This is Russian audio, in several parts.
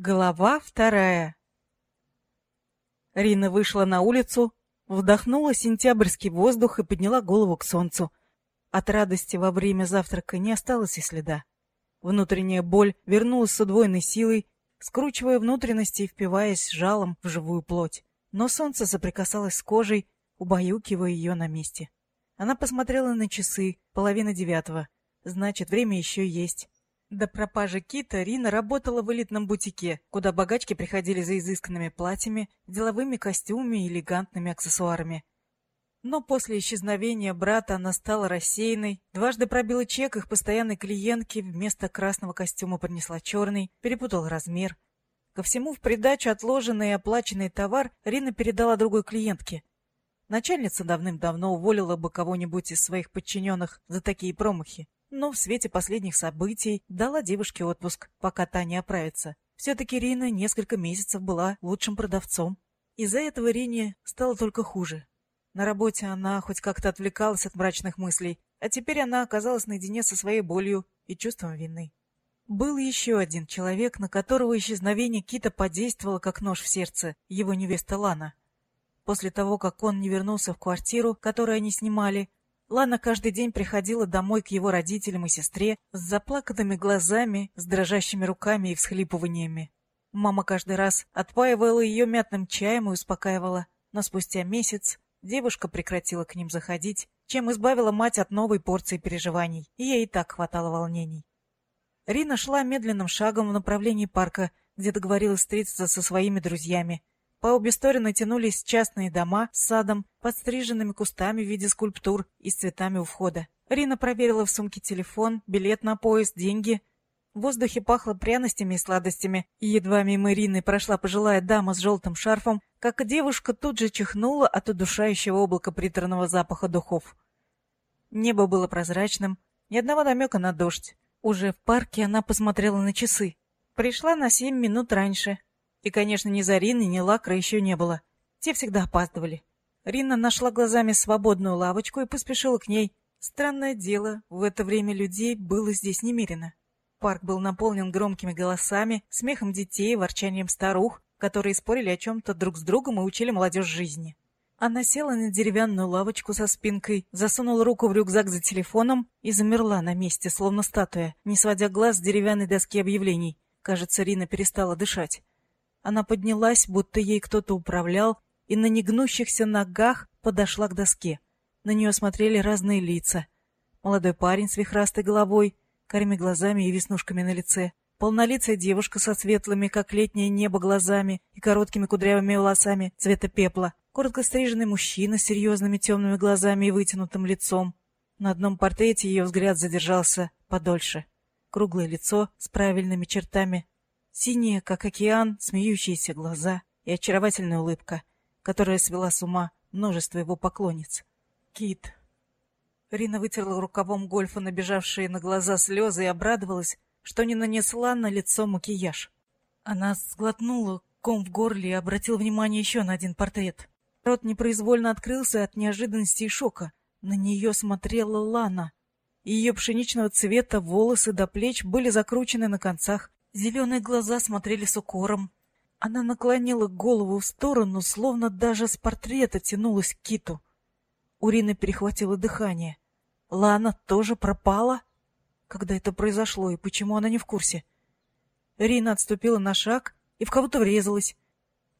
Глава вторая Рина вышла на улицу, вдохнула сентябрьский воздух и подняла голову к солнцу. От радости во время завтрака не осталось и следа. Внутренняя боль вернулась с удвоенной силой, скручивая внутренности и впиваясь жалом в живую плоть. Но солнце соприкасалось с кожей, убаюкивая ее на месте. Она посмотрела на часы, половина девятого. Значит, время еще есть. До пропажи Кита Рина работала в элитном бутике, куда богачки приходили за изысканными платьями, деловыми костюмами и элегантными аксессуарами. Но после исчезновения брата она стала рассеянной, дважды пробила чек их постоянной клиентке, вместо красного костюма принесла черный, перепутала размер. Ко всему в придачу отложенный и оплаченный товар Рина передала другой клиентке. Начальница давным-давно уволила бы кого-нибудь из своих подчиненных за такие промахи но в свете последних событий дала девушке отпуск, пока та не оправится. Все-таки Рина несколько месяцев была лучшим продавцом. Из-за этого Рине стало только хуже. На работе она хоть как-то отвлекалась от мрачных мыслей, а теперь она оказалась наедине со своей болью и чувством вины. Был еще один человек, на которого исчезновение Кита подействовало как нож в сердце, его невеста Лана. После того, как он не вернулся в квартиру, которую они снимали, Лана каждый день приходила домой к его родителям и сестре с заплаканными глазами, с дрожащими руками и всхлипываниями. Мама каждый раз отпаивала ее мятным чаем и успокаивала, но спустя месяц девушка прекратила к ним заходить, чем избавила мать от новой порции переживаний, и ей и так хватало волнений. Рина шла медленным шагом в направлении парка, где договорилась встретиться со своими друзьями, по обе стороны тянулись частные дома с садом, подстриженными кустами в виде скульптур и с цветами у входа. Рина проверила в сумке телефон, билет на поезд, деньги. В воздухе пахло пряностями и сладостями, и едва мимо Рины прошла пожилая дама с желтым шарфом, как девушка тут же чихнула от удушающего облака приторного запаха духов. Небо было прозрачным, ни одного намека на дождь. Уже в парке она посмотрела на часы. Пришла на семь минут раньше, и, конечно, ни Зарины, ни Лакра еще не было. Те всегда опаздывали. Рина нашла глазами свободную лавочку и поспешила к ней. Странное дело, в это время людей было здесь немерено. Парк был наполнен громкими голосами, смехом детей, ворчанием старух, которые спорили о чем-то друг с другом и учили молодежь жизни. Она села на деревянную лавочку со спинкой, засунула руку в рюкзак за телефоном и замерла на месте, словно статуя, не сводя глаз с деревянной доски объявлений. Кажется, Рина перестала дышать. Она поднялась, будто ей кто-то управлял, и на негнущихся ногах подошла к доске. На нее смотрели разные лица. Молодой парень с вихрастой головой, карими глазами и веснушками на лице. Полнолицая девушка со светлыми, как летнее небо, глазами и короткими кудрявыми волосами цвета пепла. Коротко стриженный мужчина с серьезными темными глазами и вытянутым лицом. На одном портрете ее взгляд задержался подольше. Круглое лицо с правильными чертами, Синие, как океан, смеющиеся глаза и очаровательная улыбка, которая свела с ума множество его поклонниц. Кит. Рина вытерла рукавом гольфа набежавшие на глаза слезы и обрадовалась, что не нанесла на лицо макияж. Она сглотнула ком в горле и обратила внимание еще на один портрет. Рот непроизвольно открылся от неожиданности и шока. На нее смотрела Лана. Ее пшеничного цвета волосы до плеч были закручены на концах, Зеленые глаза смотрели с укором. Она наклонила голову в сторону, словно даже с портрета тянулась к киту. Урина перехватила дыхание. Лана тоже пропала? Когда это произошло и почему она не в курсе? Рина отступила на шаг и в кого-то врезалась.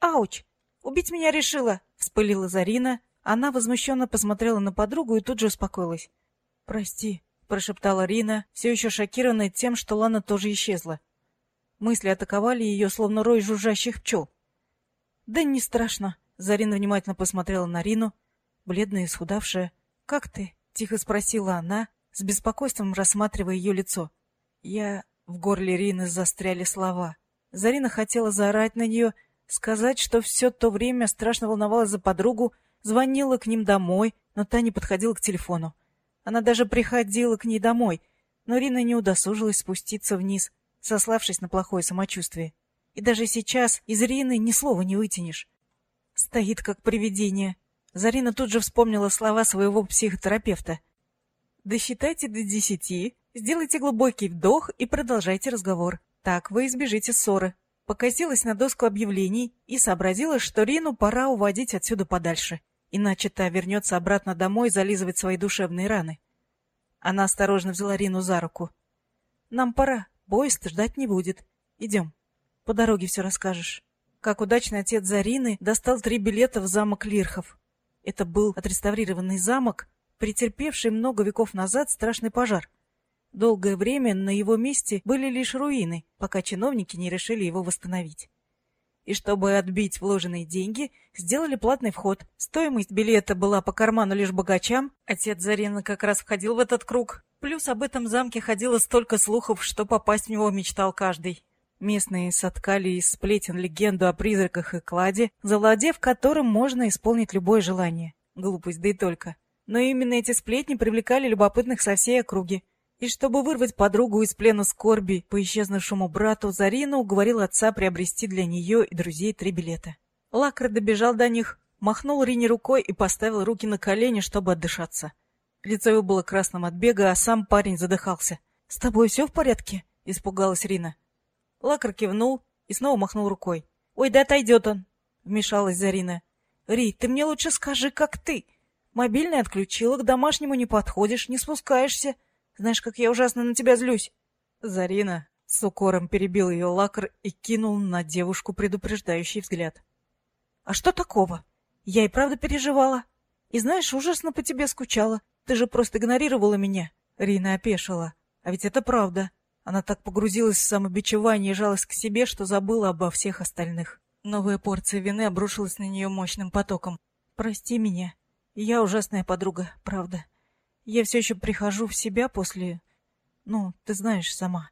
«Ауч! Убить меня решила!» — вспылила Зарина. Она возмущенно посмотрела на подругу и тут же успокоилась. «Прости», — прошептала Рина, все еще шокированная тем, что Лана тоже исчезла. Мысли атаковали ее, словно рой жужжащих пчел. «Да не страшно», — Зарина внимательно посмотрела на Рину, бледная и исхудавшая. «Как ты?» — тихо спросила она, с беспокойством рассматривая ее лицо. «Я...» — в горле Рины застряли слова. Зарина хотела заорать на нее, сказать, что все то время страшно волновалась за подругу, звонила к ним домой, но та не подходила к телефону. Она даже приходила к ней домой, но Рина не удосужилась спуститься вниз — сославшись на плохое самочувствие. И даже сейчас из Рины ни слова не вытянешь. Стоит как привидение. Зарина тут же вспомнила слова своего психотерапевта. Досчитайте до десяти, сделайте глубокий вдох и продолжайте разговор. Так вы избежите ссоры. покосилась на доску объявлений и сообразила, что Рину пора уводить отсюда подальше, иначе та вернется обратно домой зализывать свои душевные раны. Она осторожно взяла Рину за руку. «Нам пора, поезд ждать не будет. Идем. По дороге все расскажешь». Как удачно отец Зарины достал три билета в замок Лирхов. Это был отреставрированный замок, претерпевший много веков назад страшный пожар. Долгое время на его месте были лишь руины, пока чиновники не решили его восстановить. И чтобы отбить вложенные деньги, сделали платный вход. Стоимость билета была по карману лишь богачам. Отец Зарина как раз входил в этот круг. Плюс об этом замке ходило столько слухов, что попасть в него мечтал каждый. Местные соткали из сплетен легенду о призраках и кладе, завладев которым можно исполнить любое желание. Глупость, да и только. Но именно эти сплетни привлекали любопытных со всей округи. И чтобы вырвать подругу из плена скорби по исчезнувшему брату, Зарина уговорила отца приобрести для нее и друзей три билета. Лакр добежал до них, махнул Рине рукой и поставил руки на колени, чтобы отдышаться. Лицо его было красным от бега, а сам парень задыхался. «С тобой все в порядке?» — испугалась Рина. Лакар кивнул и снова махнул рукой. «Ой, да отойдет он!» — вмешалась Зарина. «Ри, ты мне лучше скажи, как ты. Мобильный отключила, к домашнему не подходишь, не спускаешься. Знаешь, как я ужасно на тебя злюсь!» Зарина с укором перебил ее лакар и кинул на девушку предупреждающий взгляд. «А что такого? Я и правда переживала. И знаешь, ужасно по тебе скучала. Ты же просто игнорировала меня!» Рина опешила. «А ведь это правда. Она так погрузилась в самобичевание и жалость к себе, что забыла обо всех остальных. Новая порция вины обрушилась на нее мощным потоком. «Прости меня. Я ужасная подруга, правда. Я все еще прихожу в себя после... Ну, ты знаешь сама.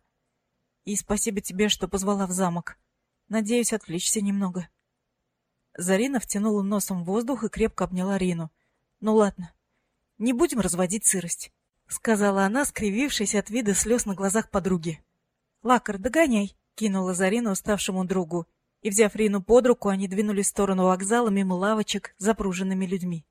И спасибо тебе, что позвала в замок. Надеюсь отвлечься немного». Зарина втянула носом воздух и крепко обняла Рину. «Ну ладно, не будем разводить сырость сказала она, скривившись от вида слез на глазах подруги. Лакар, догоняй, кинула Зарина уставшему другу, и взяв Рину под руку, они двинулись в сторону вокзала мимо лавочек, запруженными людьми.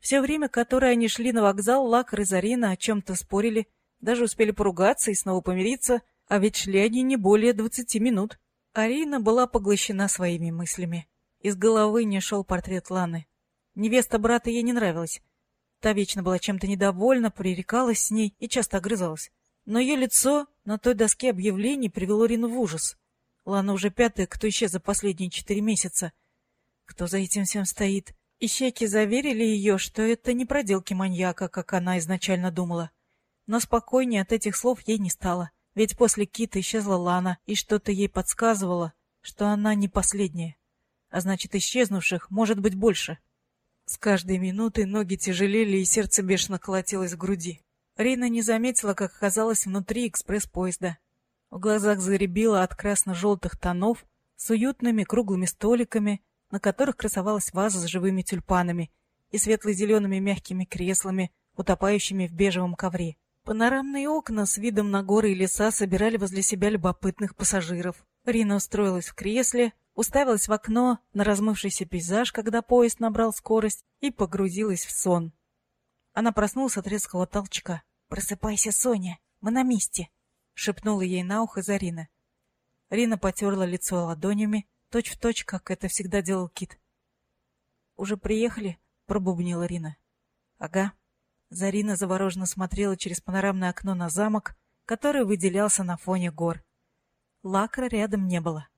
Все время, которое они шли на вокзал, Лакар и Зарина о чем то спорили, даже успели поругаться и снова помириться, а ведь шли они не более двадцати минут. Арина была поглощена своими мыслями. Из головы не шел портрет Ланы. Невеста брата ей не нравилась, Та вечно была чем-то недовольна, пререкалась с ней и часто огрызалась. Но ее лицо на той доске объявлений привело Рину в ужас. Лана уже пятая, кто исчез за последние четыре месяца. Кто за этим всем стоит? Ищейки заверили ее, что это не проделки маньяка, как она изначально думала. Но спокойнее от этих слов ей не стало. Ведь после Кита исчезла Лана, и что-то ей подсказывало, что она не последняя. А значит, исчезнувших может быть больше. С каждой минутой ноги тяжелели и сердце бешено колотилось в груди. Рина не заметила, как оказалась внутри экспресс-поезда. В глазах заребило от красно-желтых тонов с уютными круглыми столиками, на которых красовалась ваза с живыми тюльпанами и светло-зелеными мягкими креслами, утопающими в бежевом ковре. Панорамные окна с видом на горы и леса собирали возле себя любопытных пассажиров. Рина устроилась в кресле, уставилась в окно на размывшийся пейзаж, когда поезд набрал скорость, и погрузилась в сон. Она проснулась от резкого толчка. «Просыпайся, Соня, мы на месте!» — шепнула ей на ухо Зарина. Рина потерла лицо ладонями, точь-в-точь, точь, как это всегда делал Кит. «Уже приехали?» — пробубнила Рина. «Ага». Зарина завороженно смотрела через панорамное окно на замок, который выделялся на фоне гор. Лакра рядом не было.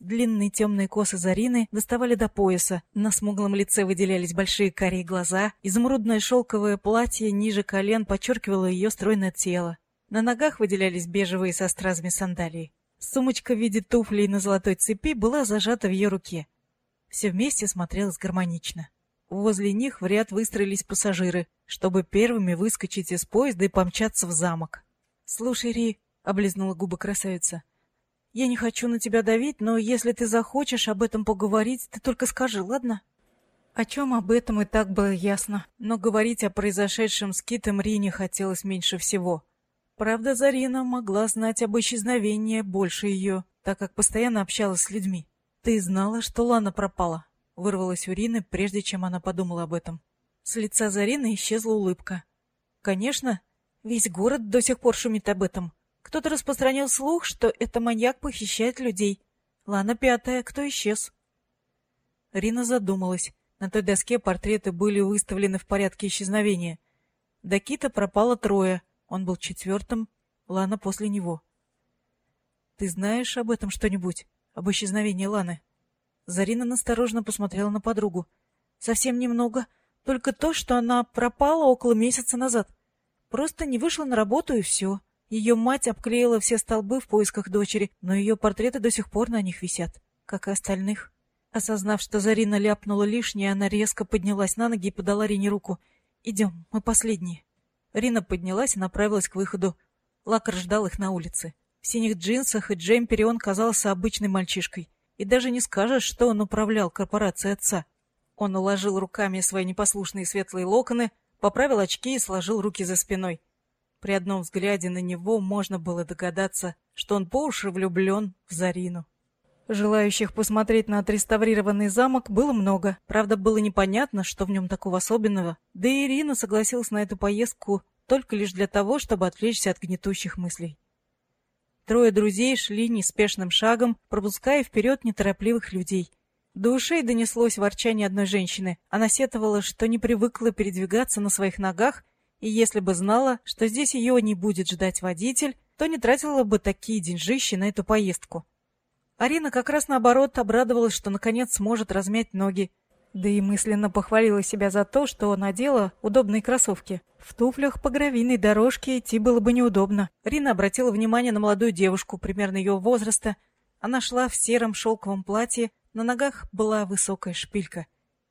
Длинные темные косы Зарины доставали до пояса, на смуглом лице выделялись большие карие глаза, изумрудное шелковое платье ниже колен подчеркивало ее стройное тело. На ногах выделялись бежевые со стразами сандалии. Сумочка в виде туфлей на золотой цепи была зажата в ее руке. Все вместе смотрелось гармонично. Возле них в ряд выстроились пассажиры, чтобы первыми выскочить из поезда и помчаться в замок. "Слушай, Ри", облизнула губы красавица. Я не хочу на тебя давить, но если ты захочешь об этом поговорить, ты только скажи, ладно? О чем об этом и так было ясно, но говорить о произошедшем с Китом Рине хотелось меньше всего. Правда, Зарина могла знать об исчезновении больше ее, так как постоянно общалась с людьми. Ты знала, что Лана пропала? Вырвалась у Рины, прежде чем она подумала об этом. С лица Зарины исчезла улыбка. Конечно, весь город до сих пор шумит об этом. Кто-то распространил слух, что это маньяк похищает людей. Лана пятая, кто исчез? Рина задумалась. На той доске портреты были выставлены в порядке исчезновения. До Кита пропало трое. Он был четвертым, Лана после него. Ты знаешь об этом что-нибудь? Об исчезновении Ланы? Зарина настороженно посмотрела на подругу. Совсем немного, только то, что она пропала около месяца назад. Просто не вышла на работу и все. Ее мать обклеила все столбы в поисках дочери, но ее портреты до сих пор на них висят, как и остальных. Осознав, что Зарина ляпнула лишнее, она резко поднялась на ноги и подала Рине руку. «Идем, мы последние». Рина поднялась и направилась к выходу. Лакар ждал их на улице. В синих джинсах и джемпере он казался обычным мальчишкой. И даже не скажешь, что он управлял корпорацией отца. Он уложил руками свои непослушные светлые локоны, поправил очки и сложил руки за спиной. При одном взгляде на него можно было догадаться, что он по уши влюблен в Зарину. Желающих посмотреть на отреставрированный замок было много. Правда, было непонятно, что в нем такого особенного. Да и Ирина согласилась на эту поездку только лишь для того, чтобы отвлечься от гнетущих мыслей. Трое друзей шли неспешным шагом, пропуская вперед неторопливых людей. До ушей донеслось ворчание одной женщины. Она сетовала, что не привыкла передвигаться на своих ногах, и если бы знала, что здесь ее не будет ждать водитель, то не тратила бы такие деньжищи на эту поездку. Арина как раз наоборот обрадовалась, что наконец сможет размять ноги. Да и мысленно похвалила себя за то, что надела удобные кроссовки. В туфлях по гравийной дорожке идти было бы неудобно. Рина обратила внимание на молодую девушку, примерно ее возраста. Она шла в сером шелковом платье, на ногах была высокая шпилька.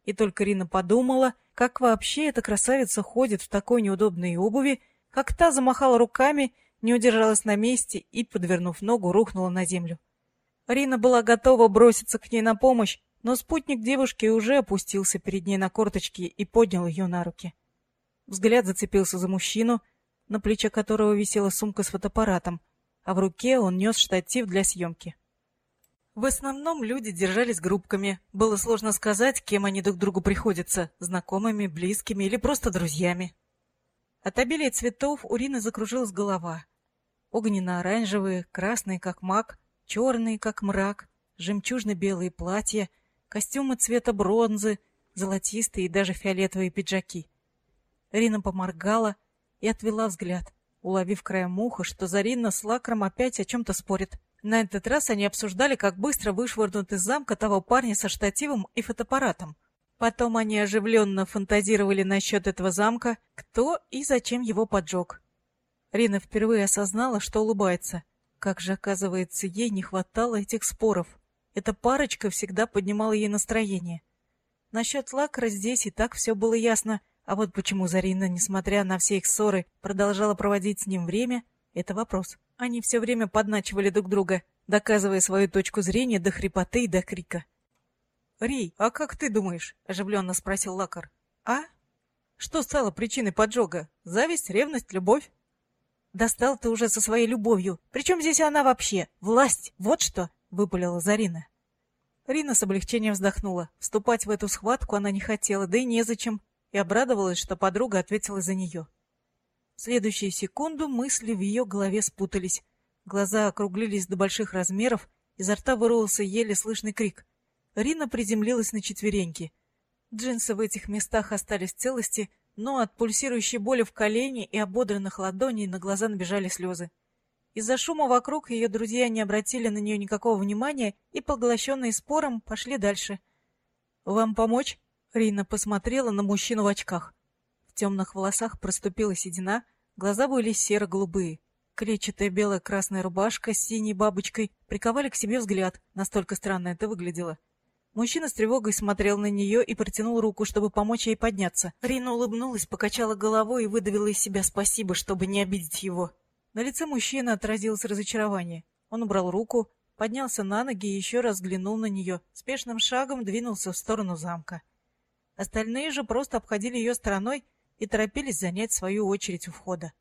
И только Рина подумала, как вообще эта красавица ходит в такой неудобной обуви, как та замахала руками, не удержалась на месте и, подвернув ногу, рухнула на землю. Рина была готова броситься к ней на помощь, но спутник девушки уже опустился перед ней на корточки и поднял ее на руки. Взгляд зацепился за мужчину, на плече которого висела сумка с фотоаппаратом, а в руке он нес штатив для съемки. В основном люди держались группками. Было сложно сказать, кем они друг другу приходятся — знакомыми, близкими или просто друзьями. От обилия цветов у Рины закружилась голова. Огненно-оранжевые, красные, как мак, черные, как мрак, жемчужно-белые платья, костюмы цвета бронзы, золотистые и даже фиолетовые пиджаки. Рина поморгала и отвела взгляд, уловив краем уха, что Зарина с Лакром опять о чем-то спорят. На этот раз они обсуждали, как быстро вышвырнут из замка того парня со штативом и фотоаппаратом. Потом они оживленно фантазировали насчет этого замка, кто и зачем его поджег. Рина впервые осознала, что улыбается. Как же, оказывается, ей не хватало этих споров. Эта парочка всегда поднимала ей настроение. Насчет Лакра здесь и так все было ясно, а вот почему Зарина, несмотря на все их ссоры, продолжала проводить с ним время, это вопрос. Они все время подначивали друг друга, доказывая свою точку зрения до хрипоты и до крика. «Ри, а как ты думаешь?» — оживленно спросил Лакар. «А? Что стало причиной поджога? Зависть, ревность, любовь?» «Достал ты уже со своей любовью. Причем здесь она вообще? Власть, вот что!» — выпалила Зарина. Рина с облегчением вздохнула. Вступать в эту схватку она не хотела, да и незачем, и обрадовалась, что подруга ответила за нее. Следующую секунду мысли в ее голове спутались. Глаза округлились до больших размеров, изо рта вырвался еле слышный крик. Рина приземлилась на четвереньки. Джинсы в этих местах остались в целости, но от пульсирующей боли в колене и ободранных ладоней на глаза набежали слезы. Из-за шума вокруг ее друзья не обратили на нее никакого внимания и, поглощенные спором, пошли дальше. «Вам помочь?» Рина посмотрела на мужчину в очках. Темных волосах проступила седина, глаза были серо-голубые. Клетчатая белая красная рубашка с синей бабочкой приковали к себе взгляд, настолько странно это выглядело. Мужчина с тревогой смотрел на нее и протянул руку, чтобы помочь ей подняться. Рина улыбнулась, покачала головой и выдавила из себя спасибо, чтобы не обидеть его. На лице мужчины отразилось разочарование. Он убрал руку, поднялся на ноги и еще раз взглянул на нее, спешным шагом двинулся в сторону замка. Остальные же просто обходили ее стороной и торопились занять свою очередь у входа.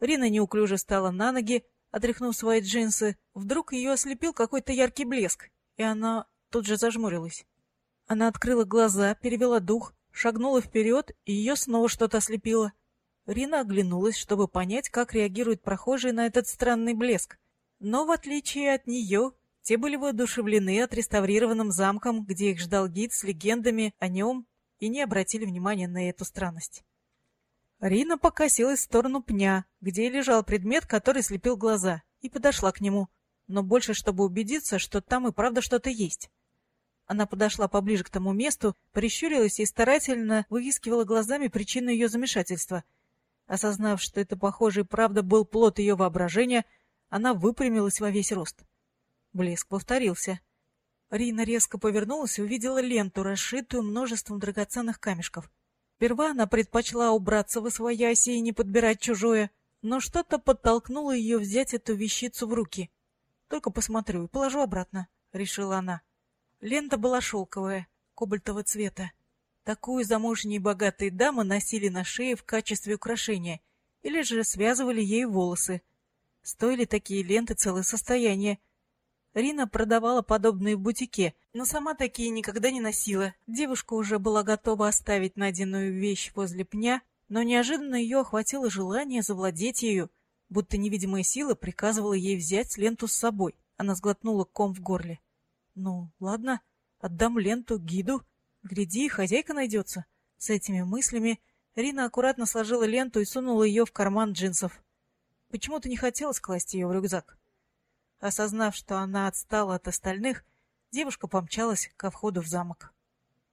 Рина неуклюже встала на ноги, отряхнув свои джинсы. Вдруг ее ослепил какой-то яркий блеск, и она тут же зажмурилась. Она открыла глаза, перевела дух, шагнула вперед, и ее снова что-то ослепило. Рина оглянулась, чтобы понять, как реагируют прохожие на этот странный блеск. Но в отличие от нее, Те были воодушевлены отреставрированным замком, где их ждал гид с легендами о нем, и не обратили внимания на эту странность. Рина покосилась в сторону пня, где лежал предмет, который слепил глаза, и подошла к нему, но больше, чтобы убедиться, что там и правда что-то есть. Она подошла поближе к тому месту, прищурилась и старательно выискивала глазами причину ее замешательства. Осознав, что это, похоже, и правда был плод ее воображения, она выпрямилась во весь рост. Блеск повторился. Рина резко повернулась и увидела ленту, расшитую множеством драгоценных камешков. Сперва она предпочла убраться в освояси и не подбирать чужое, но что-то подтолкнуло ее взять эту вещицу в руки. «Только посмотрю и положу обратно», — решила она. Лента была шелковая, кобальтового цвета. Такую замужние богатые дамы носили на шее в качестве украшения или же связывали ей волосы. Стоили такие ленты целое состояние — Рина продавала подобные в бутике, но сама такие никогда не носила. Девушка уже была готова оставить найденную вещь возле пня, но неожиданно ее охватило желание завладеть ею, будто невидимая сила приказывала ей взять ленту с собой. Она сглотнула ком в горле. «Ну, ладно, отдам ленту гиду. Гляди, хозяйка найдется». С этими мыслями Рина аккуратно сложила ленту и сунула ее в карман джинсов. Почему-то не хотелось класть ее в рюкзак. Осознав, что она отстала от остальных, девушка помчалась ко входу в замок.